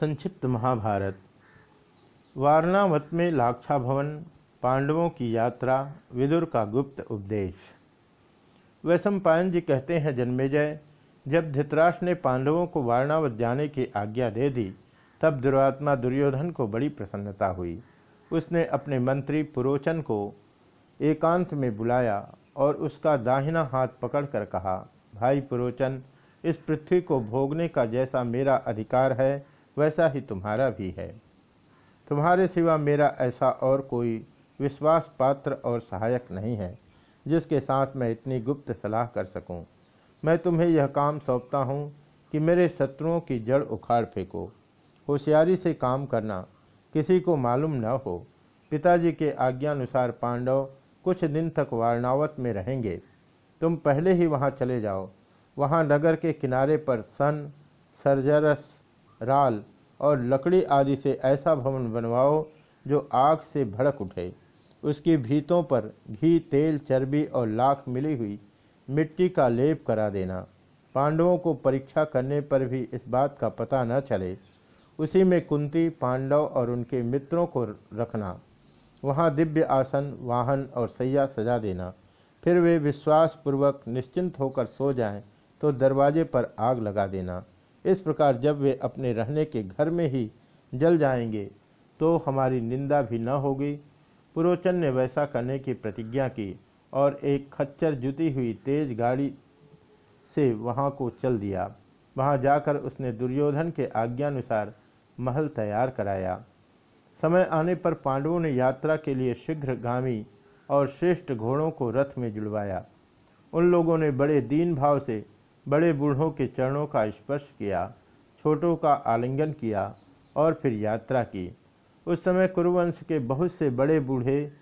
संक्षिप्त महाभारत। वारणावत में लाक्षा भवन पांडवों की यात्रा, विदुर का गुप्त उपदेश। वैशंपायन जी कहते हैं, जन्मेजय, जब धृतराष्ट्र ने पांडवों को वारणावत जाने की आज्ञा दे दी, तब दुरात्मा दुर्योधन को बड़ी प्रसन्नता हुई। उसने अपने मंत्री पुरोचन को एकांत में बुलाया और उसका दाहिना हाथ पकड़कर कहा, भाई पुरोचन, इस पृथ्वी को भोगने का जैसा मेरा अधिकार है वैसा ही तुम्हारा भी है। तुम्हारे सिवा मेरा ऐसा और कोई विश्वास पात्र और सहायक नहीं है, जिसके साथ मैं इतनी गुप्त सलाह कर सकूँ। मैं तुम्हें यह काम सौंपता हूँ कि मेरे शत्रुओं की जड़ उखाड़ फेंको। होशियारी से काम करना किसी को मालूम न हो। पिताजी के आज्ञानुसार पांडव कुछ दिन तक वारणावत में रहेंगे। तुम पहले ही वहाँ चले जाओ। वहाँ नगर के किनारे पर सन, सरजरस राल और लकड़ी आदि से ऐसा भवन बनवाओ, जो आग से भड़क उठे। उसकी भीतों पर घी, तेल, चर्बी और लाख मिली हुई मिट्टी का लेप करा देना। पांडवों को परीक्षा करने पर भी इस बात का पता न चले। उसी में कुंती, पांडव और उनके मित्रों को रखना। वहाँ दिव्य आसन, वाहन और सैया सजा देना। फिर वे विश्वासपूर्वक निश्चिंत होकर सो जाएँ तो दरवाजे पर आग लगा देना। इस प्रकार जब वे अपने रहने के घर में ही जल जाएँगे तो हमारी निंदा भी न होगी। पुरोचन ने वैसा करने की प्रतिज्ञा की और एक खच्चर जुती हुई तेज गाड़ी से वहाँ को चल दिया। वहाँ जाकर उसने दुर्योधन के आज्ञानुसार महल तैयार कराया। समय आने पर पांडवों ने यात्रा के लिए शीघ्रगामी और श्रेष्ठ घोड़ों को रथ में जुड़वाया। उन लोगों ने बड़े दीन भाव से बड़े बूढ़ों के चरणों का स्पर्श किया, छोटों का आलिंगन किया और फिर यात्रा की। उस समय कुरुवंश के बहुत से बड़े बूढ़े,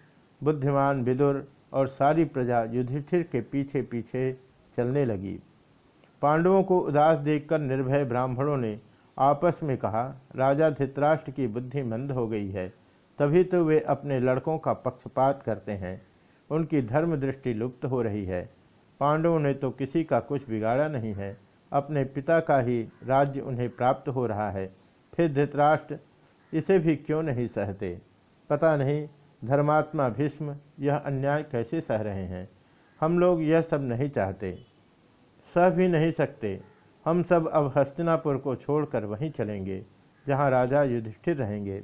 बुद्धिमान, विदुर और सारी प्रजा युधिष्ठिर के पीछे पीछे चलने लगी। पांडवों को उदास देखकर निर्भय ब्राह्मणों ने आपस में कहा, राजा धित्राष्ट्र की बुद्धि मंद हो गई है, तभी तो वे अपने लड़कों का पक्षपात करते हैं। उनकी धर्म दृष्टि लुप्त हो रही है। पांडवों ने तो किसी का कुछ बिगाड़ा नहीं है। अपने पिता का ही राज्य उन्हें प्राप्त हो रहा है। फिर धृतराष्ट्र, इसे भी क्यों नहीं सहते? पता नहीं, धर्मात्मा भीष्म यह अन्याय कैसे सह रहे हैं? हम लोग यह सब नहीं चाहते। सह भी नहीं सकते। हम सब अब हस्तिनापुर को छोड़कर वहीं चलेंगे, जहाँ राजा युधिष्ठिर रहेंगे।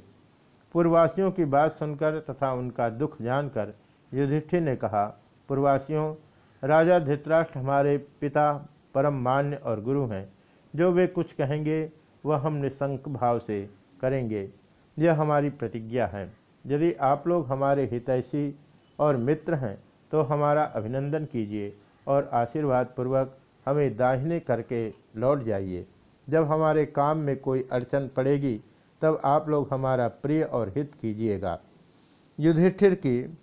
पूर्ववासियों की बात सुनकर तथा उनका दुख जानकर युधिष्ठिर ने कहा, पूर्ववासियों राजा धृतराष्ट्र हमारे पिता परम मान्य और गुरु हैं। जो वे कुछ कहेंगे, वह हम निसंक भाव से करेंगे। यह हमारी प्रतिज्ञा है। यदि आप लोग हमारे हितैषी और मित्र हैं तो हमारा अभिनंदन कीजिए और आशीर्वाद पूर्वक हमें दाहिने करके लौट जाइए। जब हमारे काम में कोई अड़चन पड़ेगी, तब आप लोग हमारा प्रिय और हित कीजिएगा। युधिष्ठिर की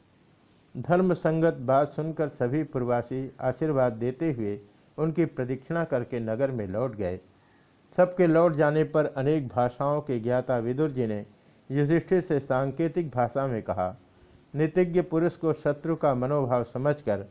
धर्म संगत बात सुनकर सभी प्रवासी आशीर्वाद देते हुए उनकी प्रदीक्षिणा करके नगर में लौट गए। सबके लौट जाने पर अनेक भाषाओं के ज्ञाता विदुर जी ने युधिष्ठिर से सांकेतिक भाषा में कहा नितिज्ञ पुरुष को शत्रु का मनोभाव समझकर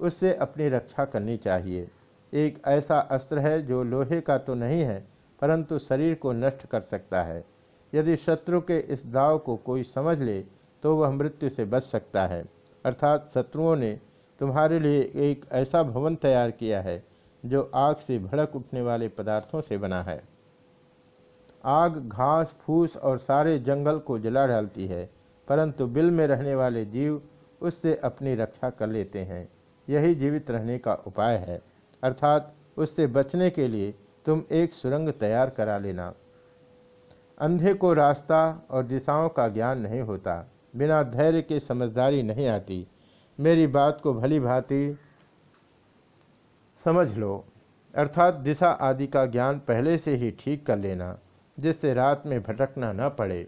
उससे अपनी रक्षा करनी चाहिए। एक ऐसा अस्त्र है जो लोहे का तो नहीं है, परंतु शरीर को नष्ट कर सकता है। यदि शत्रु के इस दाव को कोई समझ ले तो वह मृत्यु से बच सकता है। अर्थात शत्रुओं ने तुम्हारे लिए एक ऐसा भवन तैयार किया है, जो आग से भड़क उठने वाले पदार्थों से बना है। आग घास, फूस और सारे जंगल को जला डालती है, परंतु बिल में रहने वाले जीव उससे अपनी रक्षा कर लेते हैं। यही जीवित रहने का उपाय है। अर्थात उससे बचने के लिए तुम एक सुरंग तैयार करा लेना। अंधे को रास्ता और दिशाओं का ज्ञान नहीं होता। बिना धैर्य के समझदारी नहीं आती। मेरी बात को भली भांति समझ लो। अर्थात दिशा आदि का ज्ञान पहले से ही ठीक कर लेना, जिससे रात में भटकना न पड़े।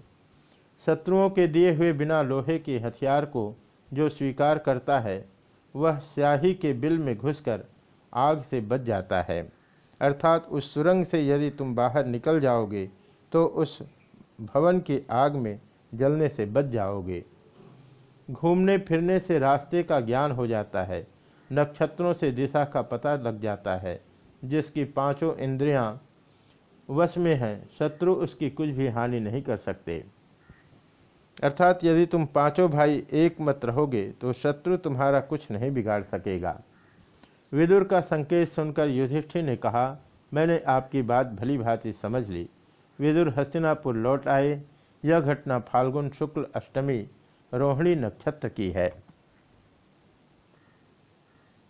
शत्रुओं के दिए हुए बिना लोहे के हथियार को जो स्वीकार करता है, वह स्याही के बिल में घुसकर आग से बच जाता है। अर्थात उस सुरंग से यदि तुम बाहर निकल जाओगे तो उस भवन की आग में जलने से बच जाओगे। घूमने फिरने से रास्ते का ज्ञान हो जाता है। नक्षत्रों से दिशा का पता लग जाता है, जिसकी पाँचों इंद्रियाँ वश में है, शत्रु उसकी कुछ भी हानि नहीं कर सकते। अर्थात यदि तुम पाँचों भाई एक मत रहोगे तो शत्रु तुम्हारा कुछ नहीं बिगाड़ सकेगा। विदुर का संकेत सुनकर युधिष्ठिर ने कहा, मैंने आपकी बात भली भांति समझ ली। विदुर हस्तिनापुर लौट आए यह घटना फाल्गुन शुक्ल अष्टमी रोहिणी नक्षत्र की है।